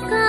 か？